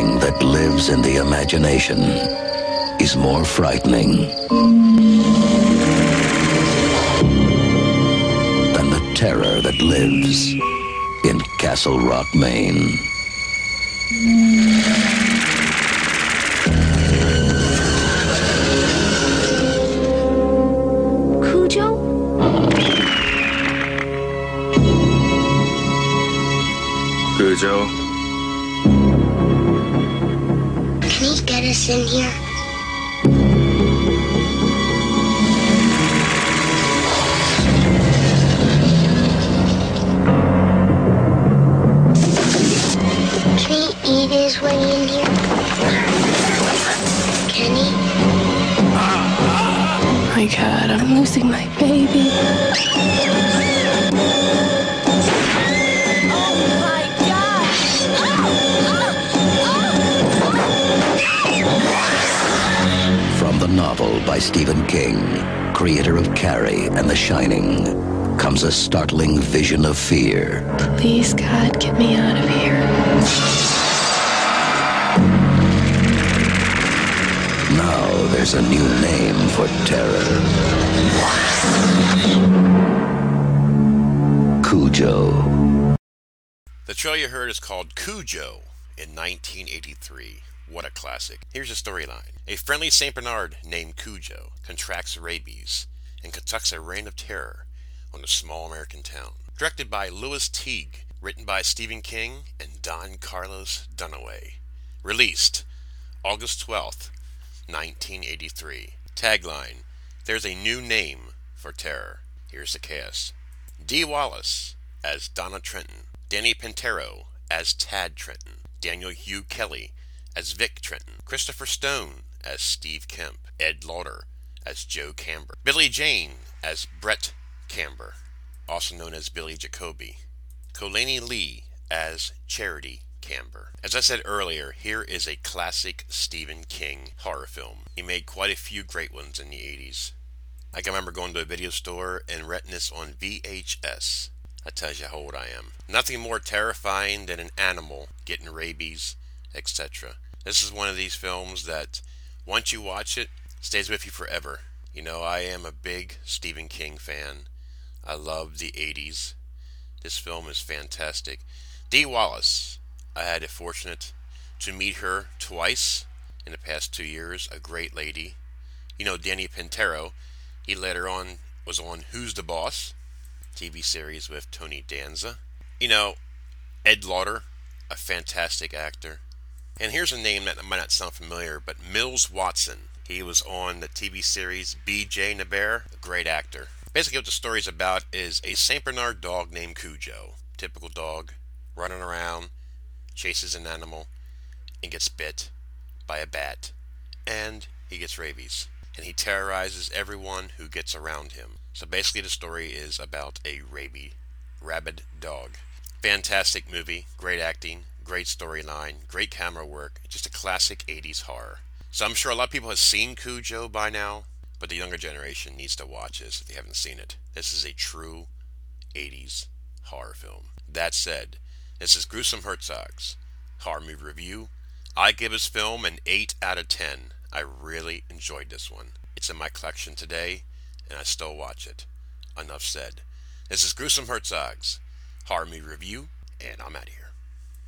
Everything that lives in the imagination is more frightening than the terror that lives in Castle Rock, Maine. Cujo? Cujo, get us in here? He eat his way in here? Can he? my god, I'm losing my baby. Novel by Stephen King, creator of Carrie and The Shining, comes a startling vision of fear. Please, God, get me out of here. Now there's a new name for terror. Cujo. The trail you heard is called Cujo in 1983. What a classic. Here's the storyline. A friendly St. Bernard named Cujo contracts rabies and conducts a reign of terror on a small American town. Directed by Lewis Teague, written by Stephen King and Don Carlos Dunaway. Released August 12th, 1983. Tagline There's a new name for terror. Here's the cast Dee Wallace as Donna Trenton, Danny Pintauro as Tad Trenton, Daniel Hugh Kelly as Vic Trenton, Christopher Stone as Steve Kemp, Ed Lauter as Joe Camber, Billy Jayne as Brett Camber, also known as Billy Jacoby, Kaiulani Lee as Charity Camber. As I said earlier, here is a classic Stephen King horror film. He made quite a few great ones in the 80s. I can remember going to a video store and renting this on VHS. That tells you how old I am. Nothing more terrifying than an animal getting rabies, etc. This is one of these films that once you watch it, stays with you forever. You know, I am a big Stephen King fan. I love the 80s. This film is fantastic. Dee Wallace, I had the fortunate to meet her twice in the past two years. A great lady. You know, Danny Pintauro, he later on was on Who's the Boss? TV series with Tony Danza. You know, Ed Lauter, a fantastic actor. And here's a name that might not sound familiar, but Mills Watson. He was on the TV series B.J. and the Bear, a great actor. Basically, what the story's about is a St. Bernard dog named Cujo. Typical dog, running around, chases an animal, and gets bit by a bat. And he gets rabies. And he terrorizes everyone who gets around him. So basically, the story is about a rabid, rabid dog. Fantastic movie, great acting, great storyline, great camera work, just a classic 80s horror. So I'm sure a lot of people have seen Cujo by now, but the younger generation needs to watch this if they haven't seen it. This is a true 80s horror film. That said, this is Gruesome Hertzogg's horror movie review. I give this film an 8 out of 10. I really enjoyed this one. It's in my collection today, and I still watch it. Enough said. This is Gruesome Hertzogg's horror movie review, and I'm out of here.